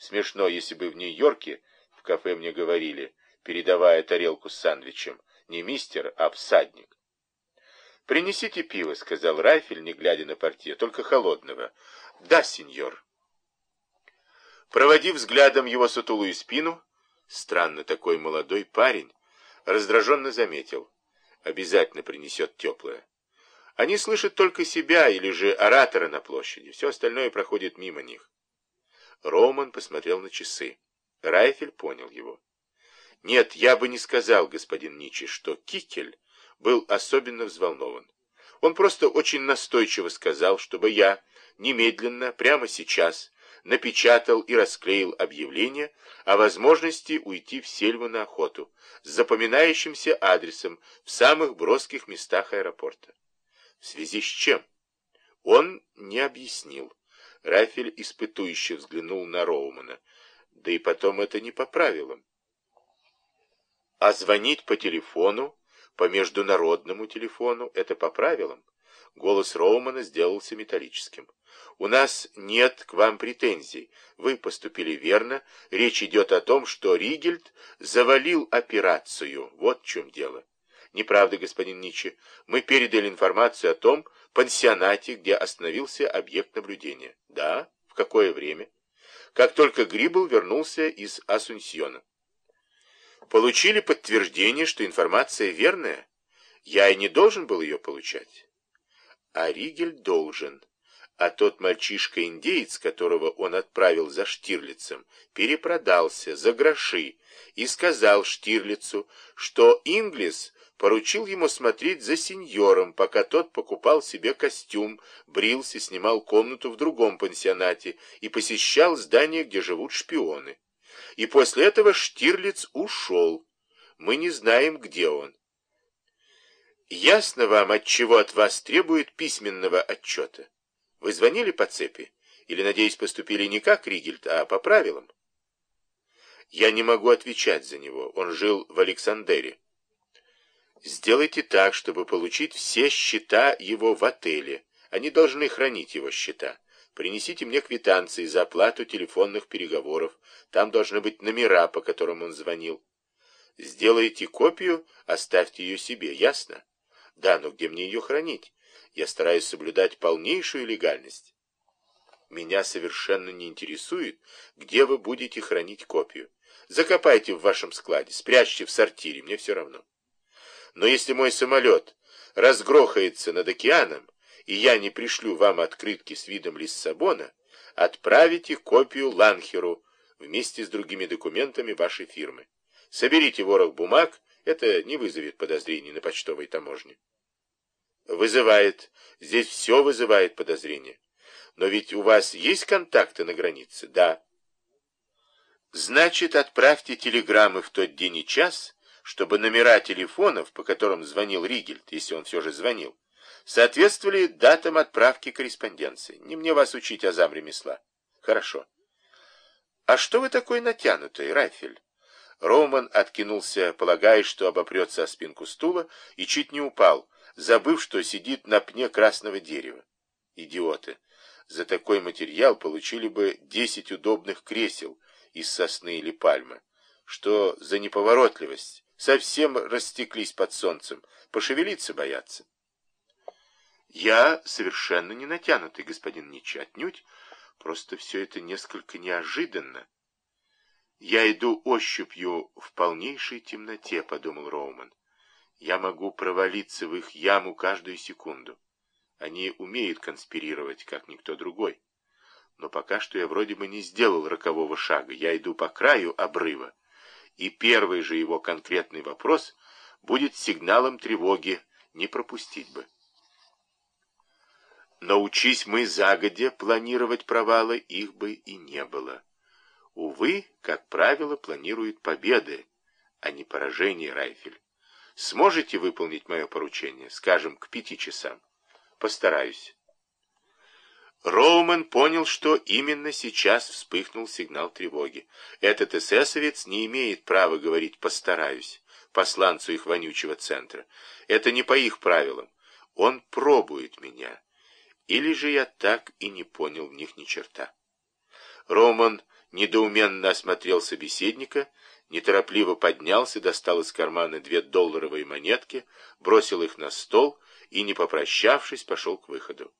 Смешно, если бы в Нью-Йорке в кафе мне говорили, передавая тарелку с сандвичем, не мистер, а всадник. «Принесите пиво», — сказал Райфель, не глядя на портье, — «только холодного». «Да, сеньор». Проводив взглядом его сутулую спину, странно такой молодой парень, раздраженно заметил. Обязательно принесет теплое. Они слышат только себя или же оратора на площади. Все остальное проходит мимо них. Роман посмотрел на часы. Райфель понял его. Нет, я бы не сказал, господин Ничи, что Кикель был особенно взволнован. Он просто очень настойчиво сказал, чтобы я немедленно, прямо сейчас, напечатал и расклеил объявление о возможности уйти в сельву на охоту с запоминающимся адресом в самых броских местах аэропорта. В связи с чем? Он не объяснил. Рафель испытующе взглянул на Роумана. Да и потом это не по правилам. А звонить по телефону, по международному телефону, это по правилам. Голос Роумана сделался металлическим. «У нас нет к вам претензий. Вы поступили верно. Речь идет о том, что Ригельд завалил операцию. Вот в чем дело. Неправда, господин Ничи. Мы передали информацию о том пансионате, где остановился объект наблюдения. Да? В какое время? Как только Грибл вернулся из Асунсьона. Получили подтверждение, что информация верная? Я и не должен был ее получать. А Ригель должен. А тот мальчишка-индеец, которого он отправил за Штирлицем, перепродался за гроши и сказал Штирлицу, что Инглис поручил ему смотреть за сеньором, пока тот покупал себе костюм, брился, снимал комнату в другом пансионате и посещал здание, где живут шпионы. И после этого Штирлиц ушел. Мы не знаем, где он. Ясно вам, от чего от вас требует письменного отчета? Вы звонили по цепи? Или, надеюсь, поступили не как Ригельд, а по правилам? Я не могу отвечать за него. Он жил в Александре. Сделайте так, чтобы получить все счета его в отеле. Они должны хранить его счета. Принесите мне квитанции за оплату телефонных переговоров. Там должны быть номера, по которым он звонил. Сделайте копию, оставьте ее себе, ясно? Да, но где мне ее хранить? Я стараюсь соблюдать полнейшую легальность. Меня совершенно не интересует, где вы будете хранить копию. Закопайте в вашем складе, спрячьте в сортире, мне все равно. Но если мой самолет разгрохается над океаном, и я не пришлю вам открытки с видом Лиссабона, отправите копию Ланхеру вместе с другими документами вашей фирмы. Соберите ворох бумаг, это не вызовет подозрений на почтовой таможне. Вызывает. Здесь все вызывает подозрения. Но ведь у вас есть контакты на границе? Да. Значит, отправьте телеграммы в тот день и час, чтобы номера телефонов, по которым звонил Ригельд, если он все же звонил, соответствовали датам отправки корреспонденции. Не мне вас учить азам ремесла. Хорошо. А что вы такой натянутый, Райфель? Роман откинулся, полагая, что обопрется о спинку стула, и чуть не упал, забыв, что сидит на пне красного дерева. Идиоты! За такой материал получили бы десять удобных кресел из сосны или пальмы. Что за неповоротливость? Совсем растеклись под солнцем, пошевелиться боятся. Я совершенно не натянутый, господин Ничи, отнюдь, просто все это несколько неожиданно. Я иду ощупью в полнейшей темноте, подумал Роуман. Я могу провалиться в их яму каждую секунду. Они умеют конспирировать, как никто другой. Но пока что я вроде бы не сделал рокового шага. Я иду по краю обрыва и первый же его конкретный вопрос будет сигналом тревоги, не пропустить бы. Научись мы загодя планировать провалы, их бы и не было. Увы, как правило, планируют победы, а не поражение, Райфель. Сможете выполнить мое поручение, скажем, к пяти часам? Постараюсь. Роумен понял, что именно сейчас вспыхнул сигнал тревоги. Этот эсэсовец не имеет права говорить «постараюсь» посланцу их вонючего центра. Это не по их правилам. Он пробует меня. Или же я так и не понял в них ни черта. Роман недоуменно осмотрел собеседника, неторопливо поднялся, достал из кармана две долларовые монетки, бросил их на стол и, не попрощавшись, пошел к выходу.